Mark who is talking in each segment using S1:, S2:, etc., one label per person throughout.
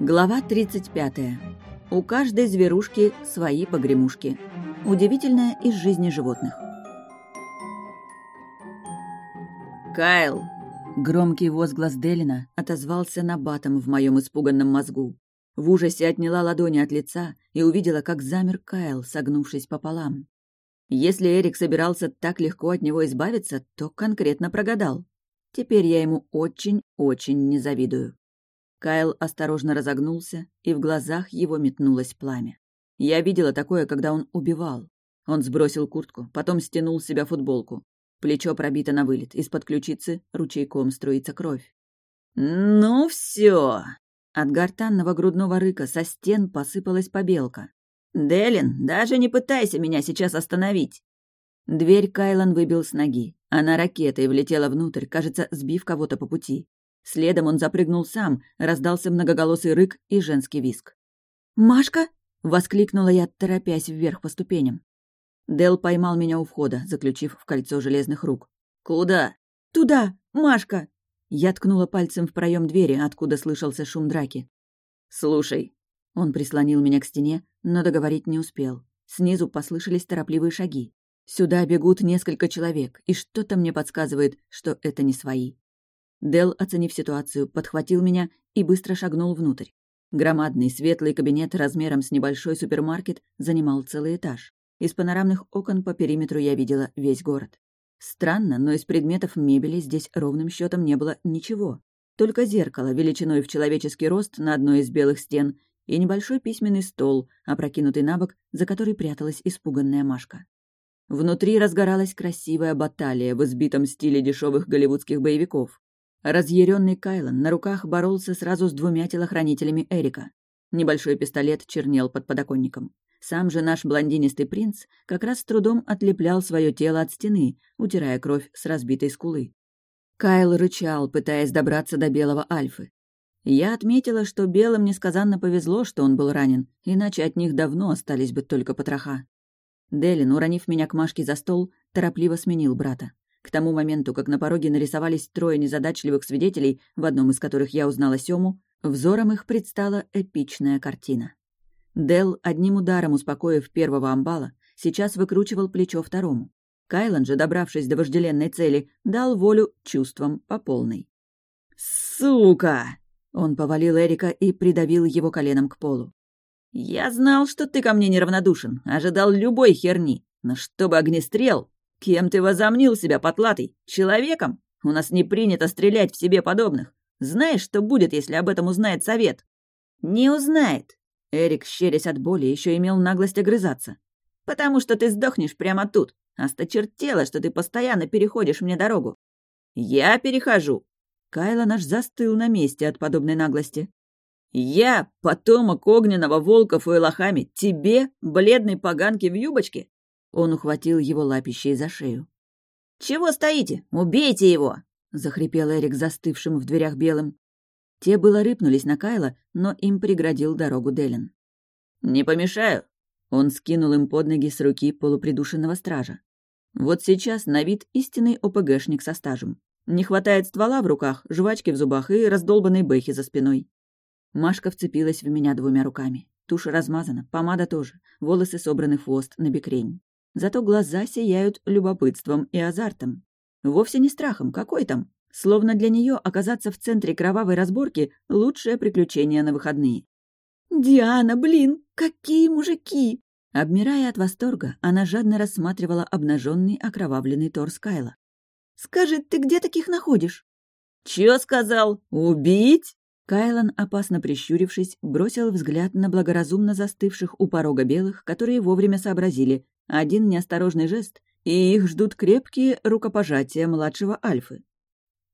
S1: Глава 35. У каждой зверушки свои погремушки. Удивительное из жизни животных. «Кайл!» Громкий возглас Делина отозвался на батом в моем испуганном мозгу. В ужасе отняла ладони от лица и увидела, как замер Кайл, согнувшись пополам. Если Эрик собирался так легко от него избавиться, то конкретно прогадал. Теперь я ему очень-очень не завидую. Кайл осторожно разогнулся, и в глазах его метнулось пламя. Я видела такое, когда он убивал. Он сбросил куртку, потом стянул с себя футболку. Плечо пробито на вылет, из-под ключицы ручейком струится кровь. «Ну все! От гортанного грудного рыка со стен посыпалась побелка. «Делин, даже не пытайся меня сейчас остановить!» Дверь Кайлан выбил с ноги. Она ракетой влетела внутрь, кажется, сбив кого-то по пути. Следом он запрыгнул сам, раздался многоголосый рык и женский виск. «Машка!» — воскликнула я, торопясь вверх по ступеням. Дел поймал меня у входа, заключив в кольцо железных рук. «Куда?» «Туда! Машка!» Я ткнула пальцем в проем двери, откуда слышался шум драки. «Слушай». Он прислонил меня к стене, но договорить не успел. Снизу послышались торопливые шаги. Сюда бегут несколько человек, и что-то мне подсказывает, что это не свои. Дел, оценив ситуацию, подхватил меня и быстро шагнул внутрь. Громадный светлый кабинет размером с небольшой супермаркет занимал целый этаж. Из панорамных окон по периметру я видела весь город. Странно, но из предметов мебели здесь ровным счетом не было ничего. Только зеркало величиной в человеческий рост на одной из белых стен и небольшой письменный стол, опрокинутый на бок, за который пряталась испуганная Машка. Внутри разгоралась красивая баталия в избитом стиле дешевых голливудских боевиков. Разъяренный Кайлан на руках боролся сразу с двумя телохранителями Эрика. Небольшой пистолет чернел под подоконником. Сам же наш блондинистый принц как раз с трудом отлеплял свое тело от стены, утирая кровь с разбитой скулы. Кайл рычал, пытаясь добраться до белого Альфы. Я отметила, что белым несказанно повезло, что он был ранен, иначе от них давно остались бы только потроха. Делин, уронив меня к Машке за стол, торопливо сменил брата. К тому моменту, как на пороге нарисовались трое незадачливых свидетелей, в одном из которых я узнала Сему, взором их предстала эпичная картина. Дел, одним ударом успокоив первого амбала, сейчас выкручивал плечо второму. Кайлан же, добравшись до вожделенной цели, дал волю чувствам по полной. «Сука!» Он повалил Эрика и придавил его коленом к полу. «Я знал, что ты ко мне неравнодушен, ожидал любой херни, но чтобы огнестрел... Кем ты возомнил себя, потлатый? Человеком? У нас не принято стрелять в себе подобных. Знаешь, что будет, если об этом узнает совет?» «Не узнает». Эрик, щерясь от боли, еще имел наглость огрызаться. «Потому что ты сдохнешь прямо тут. Осточертело, что ты постоянно переходишь мне дорогу». «Я перехожу», Кайла наш застыл на месте от подобной наглости. «Я, потомок огненного волка Фуэлахами, тебе, бледной поганке в юбочке?» Он ухватил его лапищей за шею. «Чего стоите? Убейте его!» — захрипел Эрик застывшим в дверях белым. Те было рыпнулись на Кайла, но им преградил дорогу Делин. «Не помешаю!» Он скинул им под ноги с руки полупридушенного стража. Вот сейчас на вид истинный ОПГшник со стажем. Не хватает ствола в руках, жвачки в зубах и раздолбанной бэхи за спиной. Машка вцепилась в меня двумя руками. Тушь размазана, помада тоже, волосы собраны в хвост на бекрень. Зато глаза сияют любопытством и азартом. Вовсе не страхом, какой там? Словно для нее оказаться в центре кровавой разборки — лучшее приключение на выходные. «Диана, блин, какие мужики!» Обмирая от восторга, она жадно рассматривала обнаженный окровавленный торс Кайла. Скажи, ты где таких находишь?» «Чё сказал? Убить?» Кайлан, опасно прищурившись, бросил взгляд на благоразумно застывших у порога белых, которые вовремя сообразили. Один неосторожный жест, и их ждут крепкие рукопожатия младшего Альфы.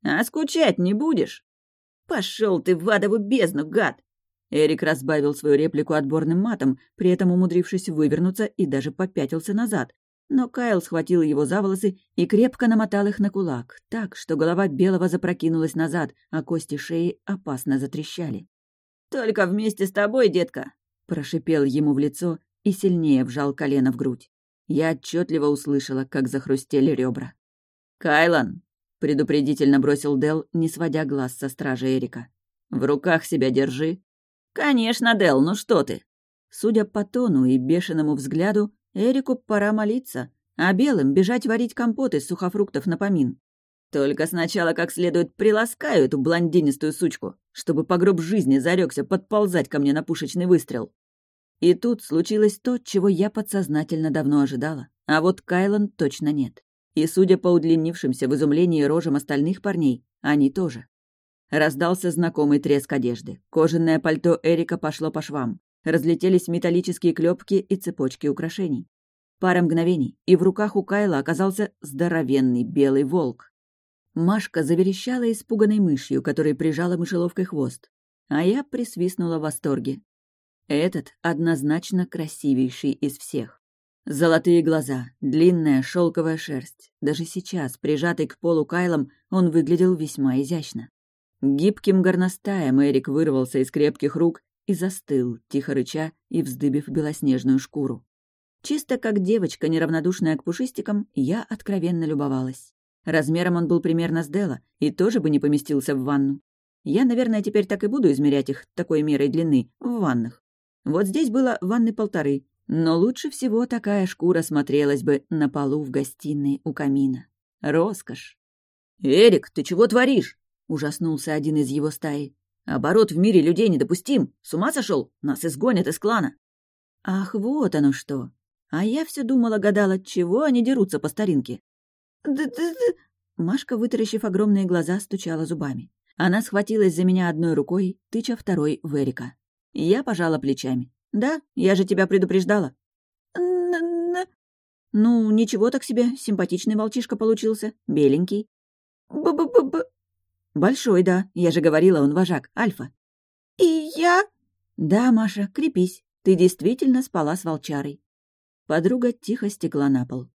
S1: «А скучать не будешь?» Пошел ты в адову бездну, гад!» Эрик разбавил свою реплику отборным матом, при этом умудрившись вывернуться и даже попятился назад, но Кайл схватил его за волосы и крепко намотал их на кулак, так, что голова белого запрокинулась назад, а кости шеи опасно затрещали. «Только вместе с тобой, детка!» — прошипел ему в лицо и сильнее вжал колено в грудь. Я отчетливо услышала, как захрустели ребра. «Кайлан!» — предупредительно бросил Дел, не сводя глаз со стражи Эрика. «В руках себя держи!» «Конечно, Дел, ну что ты?» Судя по тону и бешеному взгляду, Эрику пора молиться, а белым бежать варить компот из сухофруктов на помин. Только сначала как следует приласкаю эту блондинистую сучку, чтобы по гроб жизни зарекся подползать ко мне на пушечный выстрел. И тут случилось то, чего я подсознательно давно ожидала, а вот Кайлан точно нет. И, судя по удлинившимся в изумлении рожам остальных парней, они тоже. Раздался знакомый треск одежды. Кожаное пальто Эрика пошло по швам. Разлетелись металлические клепки и цепочки украшений. Пара мгновений, и в руках у Кайла оказался здоровенный белый волк. Машка заверещала испуганной мышью, которой прижала мышеловкой хвост. А я присвистнула в восторге. Этот однозначно красивейший из всех. Золотые глаза, длинная шелковая шерсть. Даже сейчас, прижатый к полу Кайлом, он выглядел весьма изящно. Гибким горностаем Эрик вырвался из крепких рук и застыл, тихо рыча и вздыбив белоснежную шкуру. Чисто как девочка, неравнодушная к пушистикам, я откровенно любовалась. Размером он был примерно с Дела и тоже бы не поместился в ванну. Я, наверное, теперь так и буду измерять их такой мерой длины в ваннах. Вот здесь было ванны полторы, но лучше всего такая шкура смотрелась бы на полу в гостиной у камина. Роскошь. «Эрик, ты чего творишь?» — ужаснулся один из его стаи. «Оборот в мире людей недопустим. С ума сошел? Нас изгонят из клана». «Ах, вот оно что! А я все думала-гадала, чего они дерутся по старинке. «Д-д-д...» Машка, вытаращив огромные глаза, стучала зубами. Она схватилась за меня одной рукой, тыча второй в Эрика. Я пожала плечами. «Да, я же тебя предупреждала». «Ну, ничего так себе, симпатичный волчишка получился, беленький». «Б-б-б-б...» «Большой, да, я же говорила, он вожак, Альфа».
S2: «И я...»
S1: «Да, Маша, крепись, ты действительно спала с волчарой». Подруга тихо стекла на пол.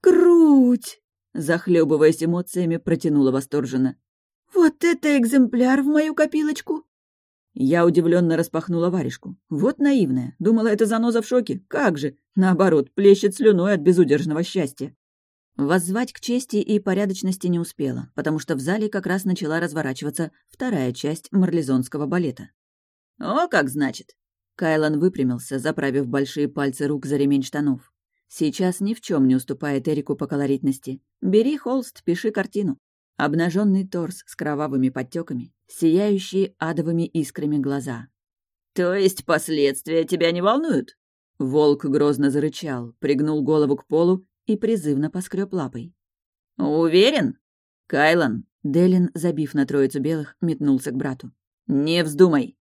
S2: «Круть!»
S1: Захлебываясь эмоциями, протянула восторженно.
S2: «Вот это экземпляр в мою копилочку!»
S1: Я удивленно распахнула варежку. Вот наивная. Думала, это заноза в шоке. Как же? Наоборот, плещет слюной от безудержного счастья. Воззвать к чести и порядочности не успела, потому что в зале как раз начала разворачиваться вторая часть марлезонского балета. «О, как значит!» Кайлан выпрямился, заправив большие пальцы рук за ремень штанов. Сейчас ни в чем не уступает Эрику по колоритности. Бери холст, пиши картину. Обнаженный торс с кровавыми подтеками, сияющие адовыми искрами глаза. «То есть последствия тебя не волнуют?» Волк грозно зарычал, пригнул голову к полу и призывно поскреб лапой. «Уверен?» «Кайлан!» Делин, забив на троицу белых, метнулся к брату. «Не вздумай!»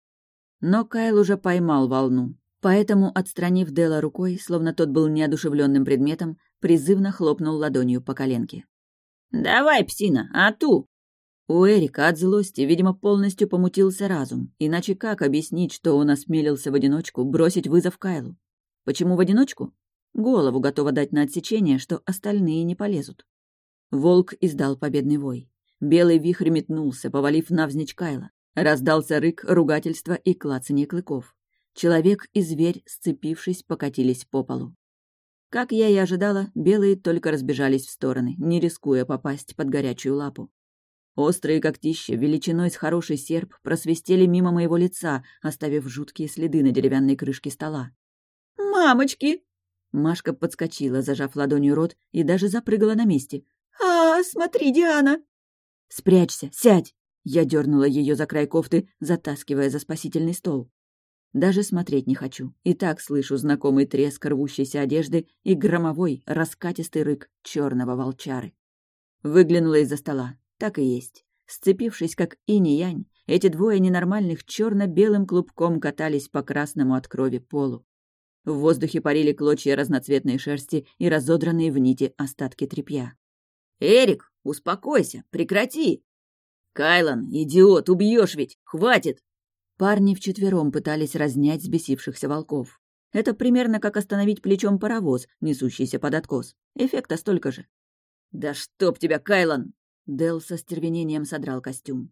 S1: Но Кайл уже поймал волну, Поэтому, отстранив Дела рукой, словно тот был неодушевленным предметом, призывно хлопнул ладонью по коленке. «Давай, псина, а ту!» У Эрика от злости, видимо, полностью помутился разум, иначе как объяснить, что он осмелился в одиночку бросить вызов Кайлу? Почему в одиночку? Голову готова дать на отсечение, что остальные не полезут. Волк издал победный вой. Белый вихрь метнулся, повалив навзничь Кайла. Раздался рык, ругательство и клацанье клыков. Человек и зверь, сцепившись, покатились по полу. Как я и ожидала, белые только разбежались в стороны, не рискуя попасть под горячую лапу. Острые когтища, величиной с хороший серп, просвистели мимо моего лица, оставив жуткие следы на деревянной крышке стола.
S2: «Мамочки!»
S1: Машка подскочила, зажав ладонью рот, и даже запрыгала на месте.
S2: «А, смотри, Диана!»
S1: «Спрячься, сядь!» Я дернула ее за край кофты, затаскивая за спасительный стол. Даже смотреть не хочу. И так слышу знакомый треск рвущейся одежды и громовой, раскатистый рык черного волчары. Выглянула из-за стола. Так и есть. Сцепившись, как инь-янь, эти двое ненормальных черно белым клубком катались по красному от крови полу. В воздухе парили клочья разноцветной шерсти и разодранные в нити остатки тряпья. «Эрик, успокойся, прекрати!» «Кайлан, идиот, убьешь ведь! Хватит!» Парни вчетвером пытались разнять взбесившихся волков. Это примерно как остановить плечом паровоз, несущийся под откос. Эффекта столько же. «Да чтоб тебя, Кайлан!» Дел со стервенением содрал костюм.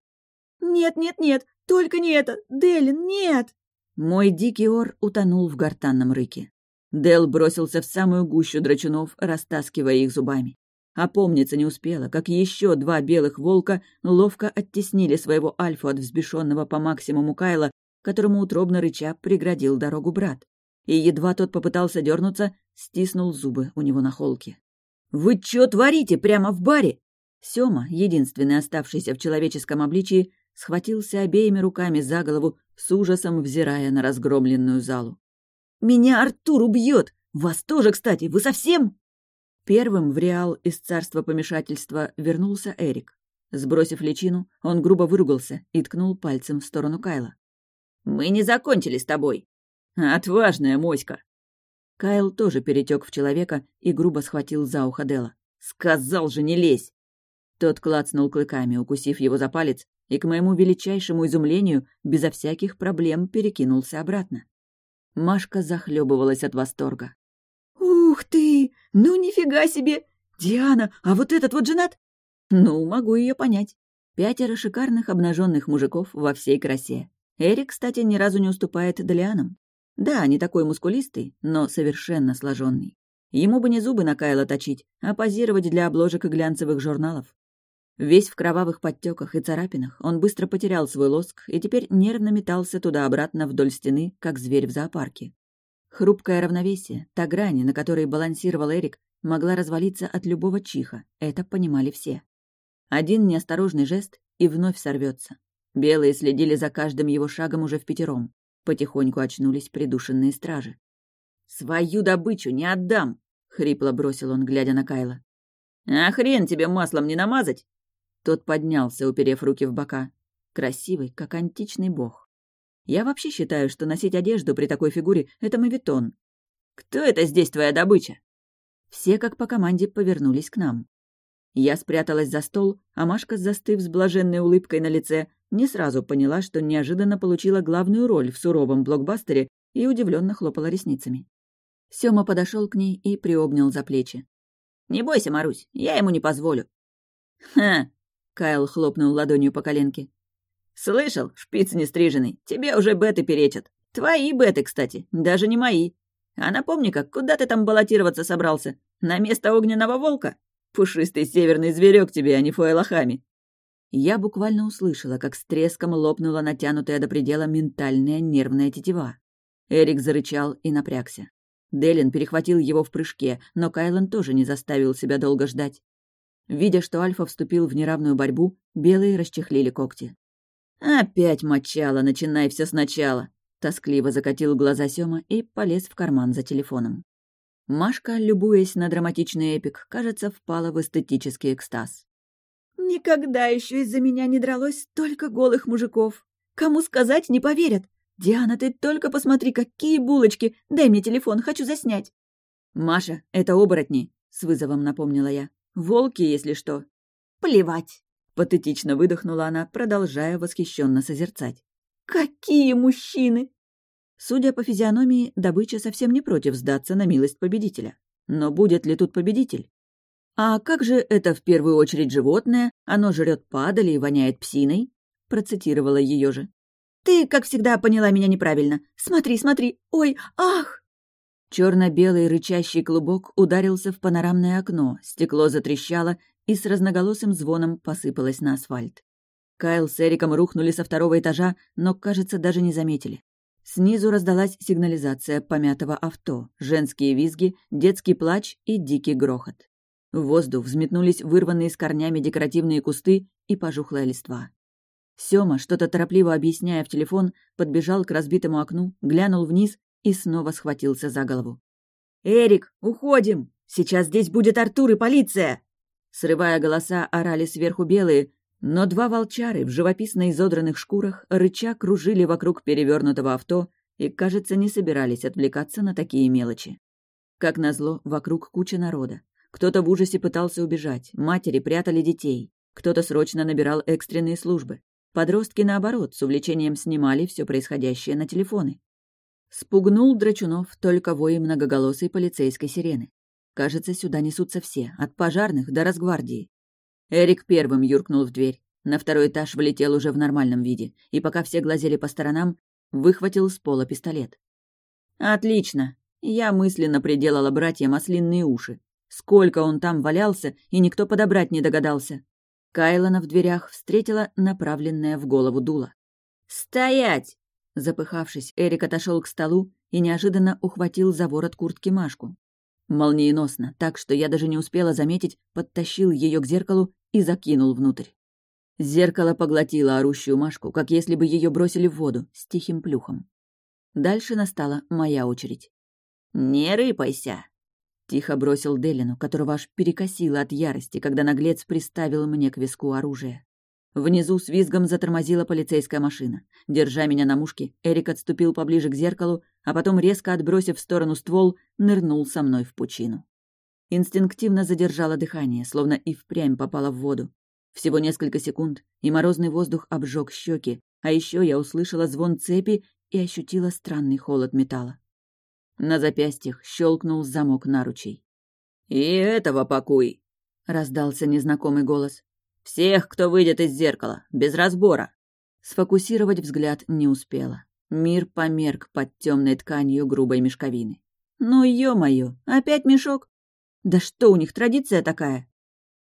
S2: «Нет, нет, нет! Только не это! Делин, нет!»
S1: Мой дикий ор утонул в гортанном рыке. Дел бросился в самую гущу драчунов, растаскивая их зубами. Опомниться не успела, как еще два белых волка ловко оттеснили своего альфу от взбешенного по максимуму Кайла, которому утробно рыча преградил дорогу брат. И едва тот попытался дернуться, стиснул зубы у него на холке. «Вы чё творите прямо в баре?» Сёма, единственный оставшийся в человеческом обличии, схватился обеими руками за голову, с ужасом взирая на разгромленную залу. «Меня Артур убьет! Вас тоже, кстати! Вы совсем...» Первым в Реал из царства помешательства вернулся Эрик. Сбросив личину, он грубо выругался и ткнул пальцем в сторону Кайла. «Мы не закончили с тобой!» «Отважная моська!» Кайл тоже перетек в человека и грубо схватил за ухо Дела. «Сказал же, не лезь!» Тот клацнул клыками, укусив его за палец, и, к моему величайшему изумлению, безо всяких проблем перекинулся обратно. Машка захлебывалась от восторга.
S2: «Ух ты! Ну нифига себе! Диана, а вот этот вот женат?»
S1: «Ну, могу ее понять. Пятеро шикарных обнаженных мужиков во всей красе. Эрик, кстати, ни разу не уступает Делианам. Да, не такой мускулистый, но совершенно сложенный. Ему бы не зубы на Кайла точить, а позировать для обложек и глянцевых журналов. Весь в кровавых подтеках и царапинах, он быстро потерял свой лоск и теперь нервно метался туда-обратно вдоль стены, как зверь в зоопарке. Хрупкое равновесие, та грань, на которой балансировал Эрик, могла развалиться от любого чиха, это понимали все. Один неосторожный жест и вновь сорвется. Белые следили за каждым его шагом уже в пятером. Потихоньку очнулись придушенные стражи. «Свою добычу не отдам!» — хрипло бросил он, глядя на Кайла. «А хрен тебе маслом не намазать!» Тот поднялся, уперев руки в бока. Красивый, как античный бог. Я вообще считаю, что носить одежду при такой фигуре — это мавитон. «Кто это здесь твоя добыча?» Все, как по команде, повернулись к нам. Я спряталась за стол, а Машка, застыв с блаженной улыбкой на лице, не сразу поняла, что неожиданно получила главную роль в суровом блокбастере и удивленно хлопала ресницами. Сёма подошел к ней и приобнял за плечи. «Не бойся, Марусь, я ему не позволю». «Ха, Кайл хлопнул ладонью по коленке. «Слышал, шпиц нестриженный, тебе уже беты перечат. Твои беты, кстати, даже не мои. А напомни-ка, куда ты там баллотироваться собрался? На место огненного волка? Пушистый северный зверек тебе, а не фуэлахами». Я буквально услышала, как с треском лопнула натянутая до предела ментальная нервная тетива. Эрик зарычал и напрягся. Делин перехватил его в прыжке, но Кайлан тоже не заставил себя долго ждать. Видя, что Альфа вступил в неравную борьбу, белые расчехлили когти. «Опять мочало, начинай все сначала!» Тоскливо закатил глаза Сёма и полез в карман за телефоном. Машка, любуясь на драматичный эпик, кажется, впала в эстетический экстаз.
S2: «Никогда еще из-за меня не дралось столько голых мужиков. Кому сказать, не поверят. Диана, ты только посмотри, какие булочки! Дай мне телефон, хочу заснять!»
S1: «Маша, это оборотни!» — с вызовом напомнила я. Волки, если что».
S2: «Плевать», —
S1: патетично выдохнула она, продолжая восхищенно созерцать.
S2: «Какие мужчины!»
S1: Судя по физиономии, добыча совсем не против сдаться на милость победителя. Но будет ли тут победитель? «А как же это в первую очередь животное? Оно жрет падали и воняет псиной?» Процитировала ее же.
S2: «Ты, как всегда, поняла меня неправильно. Смотри, смотри. Ой, ах!»
S1: Черно-белый рычащий клубок ударился в панорамное окно, стекло затрещало и с разноголосым звоном посыпалось на асфальт. Кайл с Эриком рухнули со второго этажа, но, кажется, даже не заметили. Снизу раздалась сигнализация помятого авто, женские визги, детский плач и дикий грохот. В воздух взметнулись вырванные с корнями декоративные кусты и пожухлая листва. Сёма, что-то торопливо объясняя в телефон, подбежал к разбитому окну, глянул вниз и снова схватился за голову. «Эрик, уходим! Сейчас здесь будет Артур и полиция!» Срывая голоса, орали сверху белые, но два волчары в живописно изодранных шкурах рыча кружили вокруг перевернутого авто и, кажется, не собирались отвлекаться на такие мелочи. Как назло, вокруг куча народа. Кто-то в ужасе пытался убежать, матери прятали детей, кто-то срочно набирал экстренные службы. Подростки, наоборот, с увлечением снимали все происходящее на телефоны. Спугнул Драчунов только вой многоголосой полицейской сирены. Кажется, сюда несутся все, от пожарных до разгвардии. Эрик первым юркнул в дверь. На второй этаж влетел уже в нормальном виде, и пока все глазели по сторонам, выхватил с пола пистолет. «Отлично!» Я мысленно приделала братьям ослинные уши. Сколько он там валялся, и никто подобрать не догадался. Кайлона в дверях встретила направленная в голову дуло. «Стоять!» Запыхавшись, Эрик отошел к столу и неожиданно ухватил за ворот куртки Машку. Молниеносно, так что я даже не успела заметить, подтащил ее к зеркалу и закинул внутрь. Зеркало поглотило орущую Машку, как если бы ее бросили в воду с тихим плюхом. Дальше настала моя очередь. «Не рыпайся!» — тихо бросил Делину, которого аж перекосило от ярости, когда наглец приставил мне к виску оружие. Внизу с визгом затормозила полицейская машина. Держа меня на мушке, Эрик отступил поближе к зеркалу, а потом, резко отбросив в сторону ствол, нырнул со мной в пучину. Инстинктивно задержала дыхание, словно и впрямь попала в воду. Всего несколько секунд, и морозный воздух обжег щеки, а еще я услышала звон цепи и ощутила странный холод металла. На запястьях щелкнул замок наручей. «И этого пакуй!» — раздался незнакомый голос. «Всех, кто выйдет из зеркала, без разбора!» Сфокусировать взгляд не успела. Мир померк под темной тканью грубой мешковины. «Ну, ё-моё, опять мешок? Да что у них, традиция такая?»